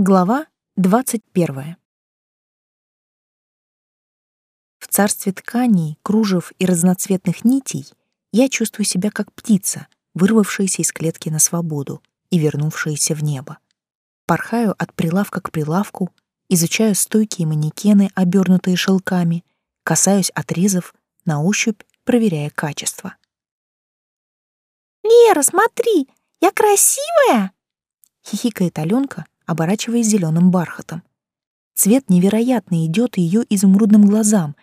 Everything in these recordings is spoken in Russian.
Глава 21. В царстве тканей, кружев и разноцветных нитей я чувствую себя как птица, вырвавшаяся из клетки на свободу и вернувшаяся в небо. Порхаю от прилавка к прилавку, изучаю стойкие манекены, обернутые шелками, касаюсь отрезов, на ощупь проверяя качество. «Лера, смотри, я красивая!» — хихикает Аленка, оборачиваясь зеленым бархатом. Цвет невероятно идет ее изумрудным глазам,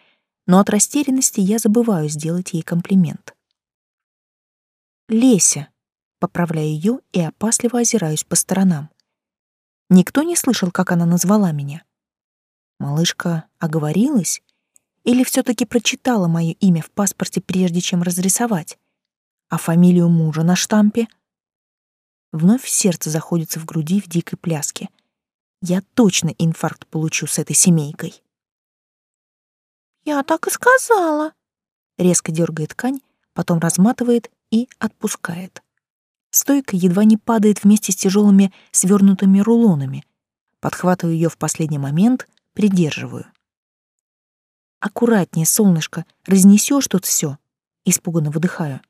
но от растерянности я забываю сделать ей комплимент. «Леся», — поправляю ее и опасливо озираюсь по сторонам. Никто не слышал, как она назвала меня. Малышка оговорилась или все таки прочитала мое имя в паспорте, прежде чем разрисовать? А фамилию мужа на штампе — Вновь сердце заходится в груди в дикой пляске. Я точно инфаркт получу с этой семейкой. «Я так и сказала», — резко дергает ткань, потом разматывает и отпускает. Стойка едва не падает вместе с тяжелыми свернутыми рулонами. Подхватываю ее в последний момент, придерживаю. «Аккуратнее, солнышко, разнесешь тут все. испуганно выдыхаю.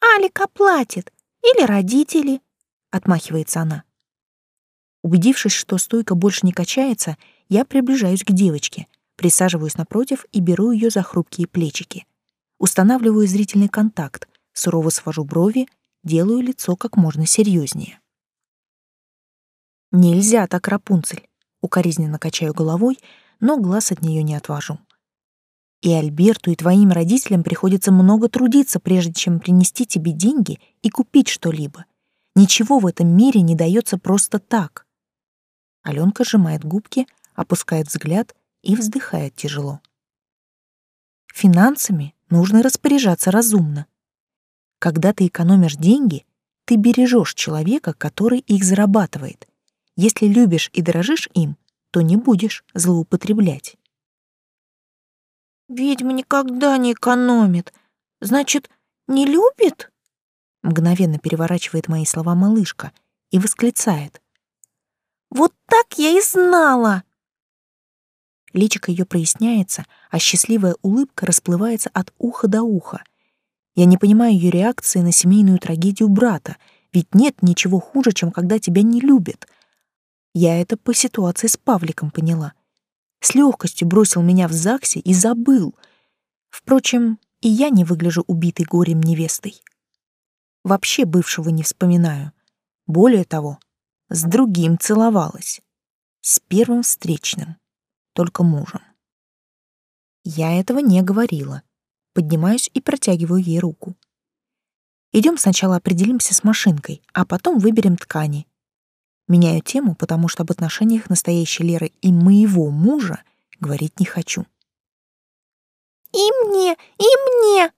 «Алика платит, или родители, отмахивается она. Убедившись, что стойка больше не качается, я приближаюсь к девочке, присаживаюсь напротив и беру ее за хрупкие плечики. Устанавливаю зрительный контакт, сурово свожу брови, делаю лицо как можно серьезнее. Нельзя так, Рапунцель. Укоризненно качаю головой, но глаз от нее не отвожу. И Альберту, и твоим родителям приходится много трудиться, прежде чем принести тебе деньги и купить что-либо. Ничего в этом мире не дается просто так. Аленка сжимает губки, опускает взгляд и вздыхает тяжело. Финансами нужно распоряжаться разумно. Когда ты экономишь деньги, ты бережешь человека, который их зарабатывает. Если любишь и дорожишь им, то не будешь злоупотреблять. Ведьма никогда не экономит. Значит, не любит? Мгновенно переворачивает мои слова малышка и восклицает. Вот так я и знала. Личико ее проясняется, а счастливая улыбка расплывается от уха до уха. Я не понимаю ее реакции на семейную трагедию брата, ведь нет ничего хуже, чем когда тебя не любят. Я это по ситуации с Павликом поняла — с легкостью бросил меня в ЗАГСе и забыл. Впрочем, и я не выгляжу убитой горем невестой. Вообще бывшего не вспоминаю. Более того, с другим целовалась. С первым встречным, только мужем. Я этого не говорила. Поднимаюсь и протягиваю ей руку. Идем сначала определимся с машинкой, а потом выберем ткани Меняю тему, потому что об отношениях настоящей Леры и моего мужа говорить не хочу. «И мне, и мне!»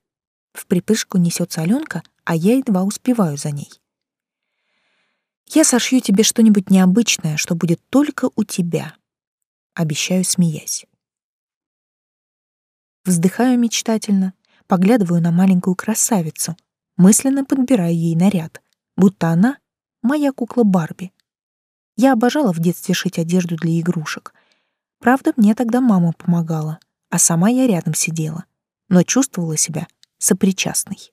В припышку несется Аленка, а я едва успеваю за ней. «Я сошью тебе что-нибудь необычное, что будет только у тебя», — обещаю, смеясь. Вздыхаю мечтательно, поглядываю на маленькую красавицу, мысленно подбираю ей наряд, будто она — моя кукла Барби. Я обожала в детстве шить одежду для игрушек. Правда, мне тогда мама помогала, а сама я рядом сидела, но чувствовала себя сопричастной.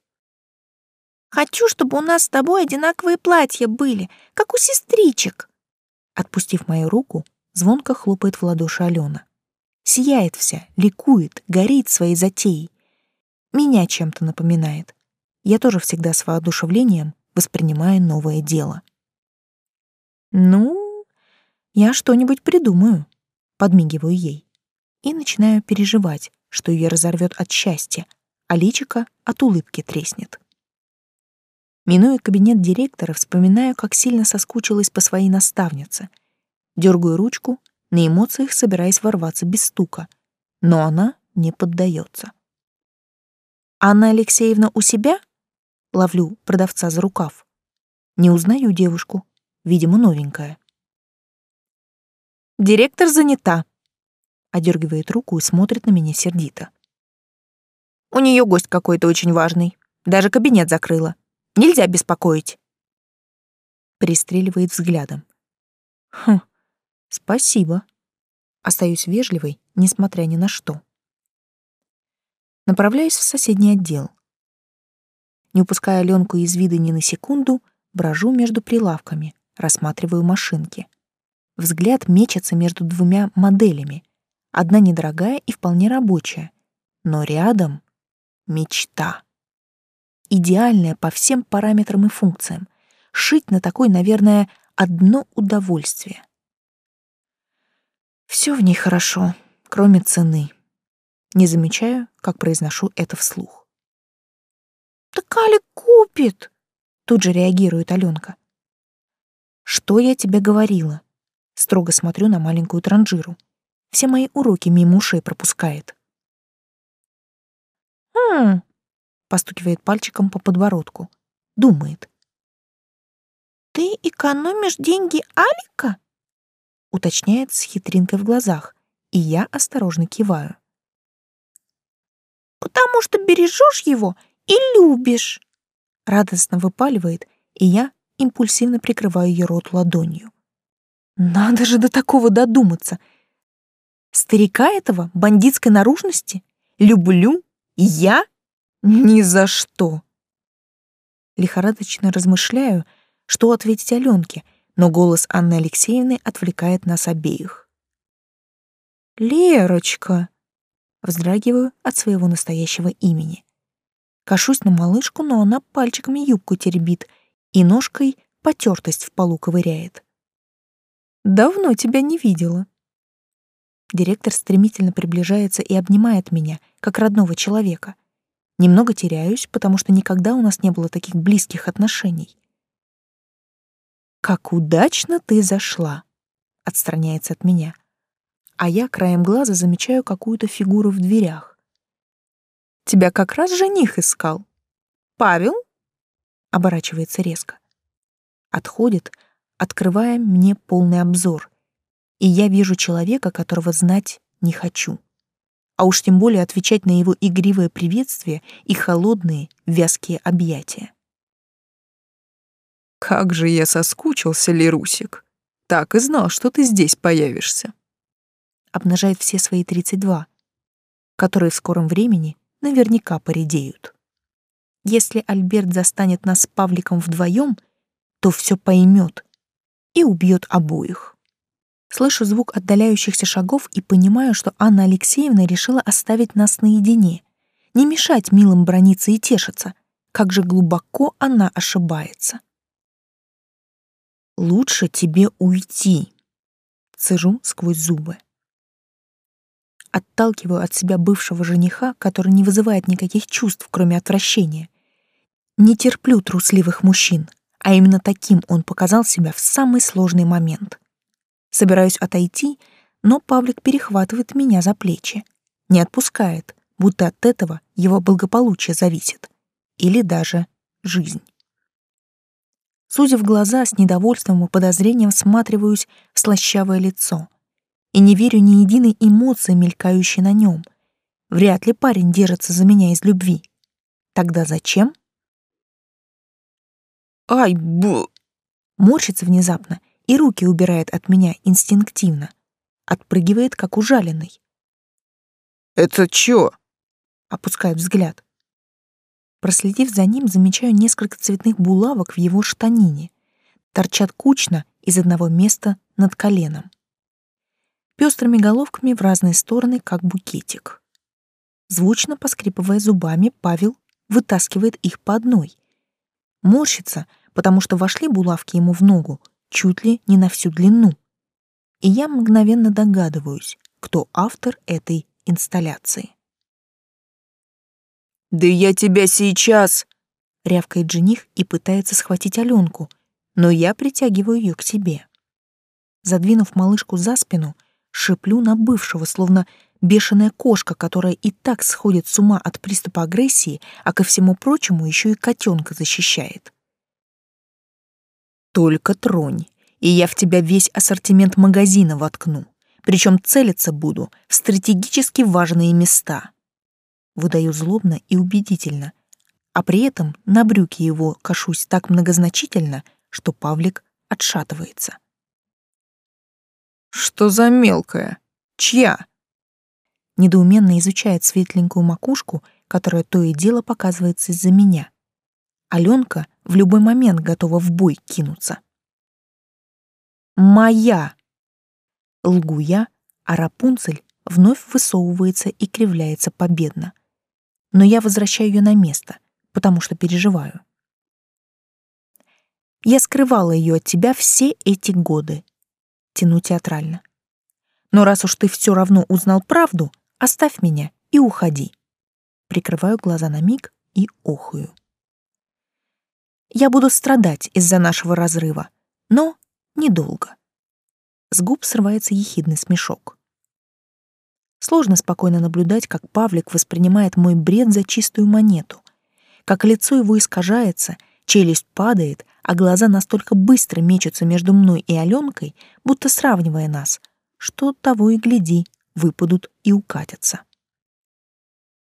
«Хочу, чтобы у нас с тобой одинаковые платья были, как у сестричек». Отпустив мою руку, звонко хлопает в ладоши Алена. Сияет вся, ликует, горит своей затеей. Меня чем-то напоминает. Я тоже всегда с воодушевлением воспринимаю новое дело. «Ну, я что-нибудь придумаю», — подмигиваю ей. И начинаю переживать, что ее разорвет от счастья, а личико от улыбки треснет. Минуя кабинет директора, вспоминаю, как сильно соскучилась по своей наставнице. Дергаю ручку, на эмоциях собираясь ворваться без стука, но она не поддается. «Анна Алексеевна у себя?» Ловлю продавца за рукав. Не узнаю девушку, видимо, новенькая. «Директор занята», — одергивает руку и смотрит на меня сердито. «У нее гость какой-то очень важный. Даже кабинет закрыла. Нельзя беспокоить». Пристреливает взглядом. Хм, спасибо. Остаюсь вежливой, несмотря ни на что. Направляюсь в соседний отдел. Не упуская Аленку из вида ни на секунду, брожу между прилавками, рассматриваю машинки. Взгляд мечется между двумя моделями. Одна недорогая и вполне рабочая, но рядом — мечта. Идеальная по всем параметрам и функциям. Шить на такой, наверное, одно удовольствие. Все в ней хорошо, кроме цены. Не замечаю, как произношу это вслух. «Так Али купит!» Тут же реагирует Аленка. «Что я тебе говорила?» Строго смотрю на маленькую транжиру. Все мои уроки мимо ушей пропускает. «Хм...» — постукивает пальчиком по подбородку. Думает. «Ты экономишь деньги Алика?» уточняет с хитринкой в глазах, и я осторожно киваю. «Потому что бережешь его и любишь!» Радостно выпаливает, и я импульсивно прикрываю ее рот ладонью. Надо же до такого додуматься. Старика этого бандитской наружности? Люблю? Я? Ни за что. Лихорадочно размышляю, что ответить Аленке, но голос Анны Алексеевны отвлекает нас обеих. «Лерочка!» Вздрагиваю от своего настоящего имени. Кашусь на малышку, но она пальчиками юбку теребит и ножкой потертость в полу ковыряет. «Давно тебя не видела». Директор стремительно приближается и обнимает меня, как родного человека. Немного теряюсь, потому что никогда у нас не было таких близких отношений. «Как удачно ты зашла!» — отстраняется от меня. А я краем глаза замечаю какую-то фигуру в дверях. «Тебя как раз жених искал. Павел?» — оборачивается резко. Отходит, открывая мне полный обзор, и я вижу человека, которого знать не хочу. А уж тем более отвечать на его игривое приветствие и холодные, вязкие объятия. Как же я соскучился, Лерусик. Так и знал, что ты здесь появишься. Обнажает все свои 32, которые в скором времени наверняка поредеют. Если Альберт застанет нас с Павликом вдвоем, то все поймет и убьет обоих. Слышу звук отдаляющихся шагов и понимаю, что Анна Алексеевна решила оставить нас наедине, не мешать милым брониться и тешиться. Как же глубоко она ошибается. Лучше тебе уйти. Цежу сквозь зубы. Отталкиваю от себя бывшего жениха, который не вызывает никаких чувств, кроме отвращения. Не терплю трусливых мужчин, а именно таким он показал себя в самый сложный момент. Собираюсь отойти, но Павлик перехватывает меня за плечи. Не отпускает, будто от этого его благополучие зависит. Или даже жизнь. Сузив глаза, с недовольством и подозрением всматриваюсь в слащавое лицо. И не верю ни единой эмоции, мелькающей на нем. Вряд ли парень держится за меня из любви. Тогда зачем? Ай, бу! Морщится внезапно и руки убирает от меня инстинктивно. Отпрыгивает, как ужаленный. Это чё? Опускает взгляд. Проследив за ним, замечаю несколько цветных булавок в его штанине. Торчат кучно из одного места над коленом. Пестрыми головками в разные стороны, как букетик. Звучно поскрипывая зубами, Павел вытаскивает их по одной. Морщится, потому что вошли булавки ему в ногу чуть ли не на всю длину. И я мгновенно догадываюсь, кто автор этой инсталляции. «Да я тебя сейчас!» — рявкает жених и пытается схватить Аленку, но я притягиваю ее к себе. Задвинув малышку за спину, шиплю на бывшего, словно бешеная кошка, которая и так сходит с ума от приступа агрессии, а ко всему прочему еще и котенка защищает. «Только тронь, и я в тебя весь ассортимент магазина воткну, причем целиться буду в стратегически важные места», выдаю злобно и убедительно, а при этом на брюки его кашусь так многозначительно, что Павлик отшатывается. Что за мелкая? Чья? Недоуменно изучает светленькую макушку, которая то и дело показывается из-за меня. Аленка в любой момент готова в бой кинуться. «Моя!» Лгу я, а Рапунцель вновь высовывается и кривляется победно. Но я возвращаю ее на место, потому что переживаю. Я скрывала ее от тебя все эти годы. Тяну театрально. Но раз уж ты все равно узнал правду, оставь меня и уходи. Прикрываю глаза на миг и охую. Я буду страдать из-за нашего разрыва, но недолго. С губ срывается ехидный смешок. Сложно спокойно наблюдать, как Павлик воспринимает мой бред за чистую монету, как лицо его искажается, челюсть падает, а глаза настолько быстро мечутся между мной и Аленкой, будто сравнивая нас, что того и гляди, выпадут и укатятся.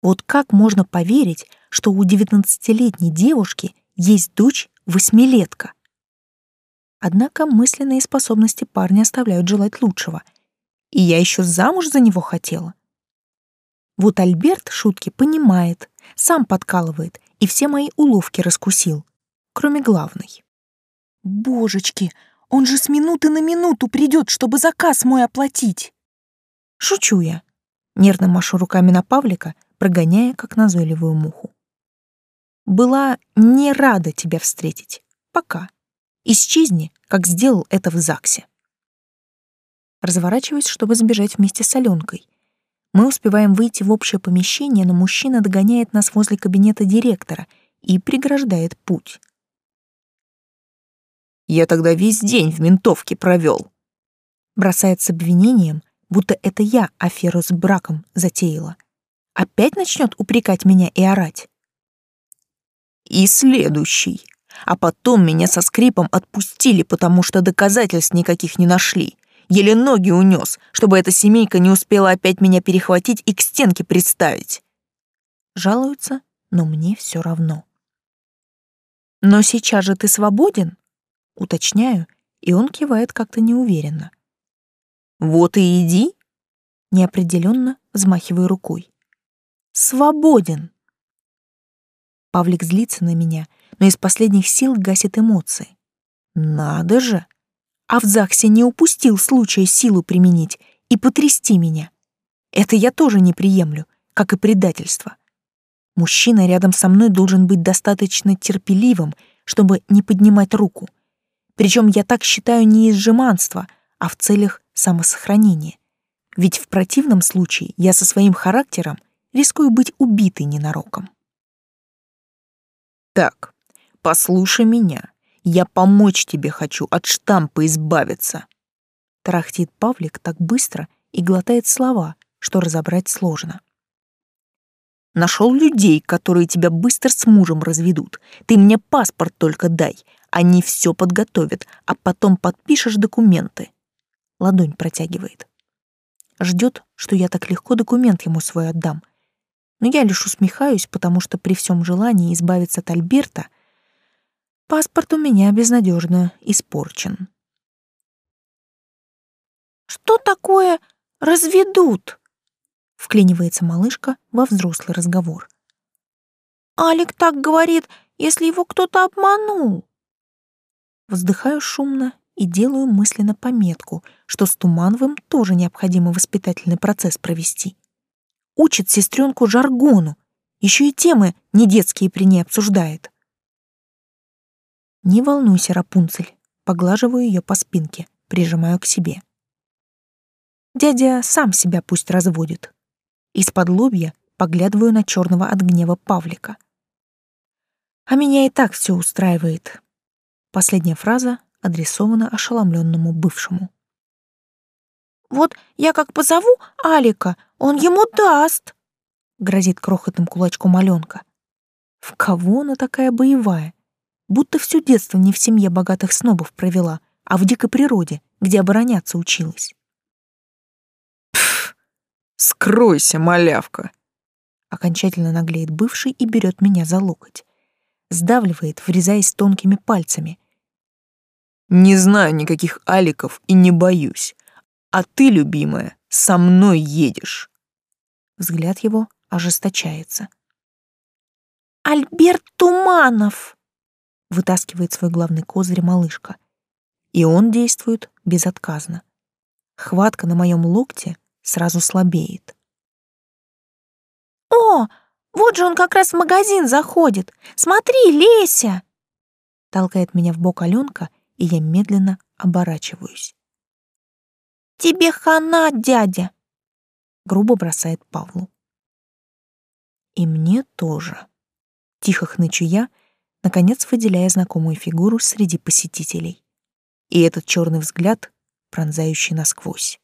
Вот как можно поверить, что у девятнадцатилетней девушки есть дочь восьмилетка? Однако мысленные способности парня оставляют желать лучшего — и я еще замуж за него хотела. Вот Альберт шутки понимает, сам подкалывает и все мои уловки раскусил, кроме главной. Божечки, он же с минуты на минуту придет, чтобы заказ мой оплатить. Шучу я, нервно машу руками на Павлика, прогоняя, как назойливую муху. Была не рада тебя встретить. Пока. Исчезни, как сделал это в ЗАГСе. Разворачиваюсь, чтобы сбежать вместе с Аленкой. Мы успеваем выйти в общее помещение, но мужчина догоняет нас возле кабинета директора и преграждает путь. «Я тогда весь день в ментовке провел», бросает с обвинением, будто это я аферу с браком затеяла. Опять начнет упрекать меня и орать. И следующий. А потом меня со скрипом отпустили, потому что доказательств никаких не нашли. Еле ноги унес, чтобы эта семейка не успела опять меня перехватить и к стенке представить. Жалуются, но мне все равно. «Но сейчас же ты свободен?» Уточняю, и он кивает как-то неуверенно. «Вот и иди!» Неопределенно взмахиваю рукой. «Свободен!» Павлик злится на меня, но из последних сил гасит эмоции. «Надо же!» а в ЗАГСе не упустил случая силу применить и потрясти меня. Это я тоже не приемлю, как и предательство. Мужчина рядом со мной должен быть достаточно терпеливым, чтобы не поднимать руку. Причем я так считаю не из жеманства, а в целях самосохранения. Ведь в противном случае я со своим характером рискую быть убитой ненароком. Так, послушай меня. Я помочь тебе хочу, от штампа избавиться. Тарахтит Павлик так быстро и глотает слова, что разобрать сложно. Нашел людей, которые тебя быстро с мужем разведут. Ты мне паспорт только дай. Они все подготовят, а потом подпишешь документы. Ладонь протягивает. Ждет, что я так легко документ ему свой отдам. Но я лишь усмехаюсь, потому что при всем желании избавиться от Альберта — Паспорт у меня безнадежно испорчен. «Что такое разведут?» — вклинивается малышка во взрослый разговор. «Алик так говорит, если его кто-то обманул». Вздыхаю шумно и делаю мысленно пометку, что с Тумановым тоже необходимо воспитательный процесс провести. Учит сестренку жаргону, еще и темы не детские при ней обсуждает. Не волнуйся, Рапунцель. Поглаживаю ее по спинке, прижимаю к себе. Дядя сам себя пусть разводит. Из-под лобья поглядываю на черного от гнева Павлика. А меня и так все устраивает. Последняя фраза адресована ошеломленному бывшему. «Вот я как позову Алика, он ему даст!» — грозит крохотным кулачком Аленка. В кого она такая боевая? будто все детство не в семье богатых снобов провела, а в дикой природе, где обороняться училась. Пф, скройся, малявка. Окончательно наглеет бывший и берет меня за локоть. Сдавливает, врезаясь тонкими пальцами. Не знаю никаких аликов и не боюсь. А ты, любимая, со мной едешь. Взгляд его ожесточается. Альберт Туманов, вытаскивает свой главный козырь малышка. И он действует безотказно. Хватка на моем локте сразу слабеет. «О, вот же он как раз в магазин заходит! Смотри, Леся!» Толкает меня в бок Аленка, и я медленно оборачиваюсь. «Тебе хана, дядя!» Грубо бросает Павлу. И мне тоже. Тихо хнычу я, наконец выделяя знакомую фигуру среди посетителей. И этот черный взгляд, пронзающий насквозь.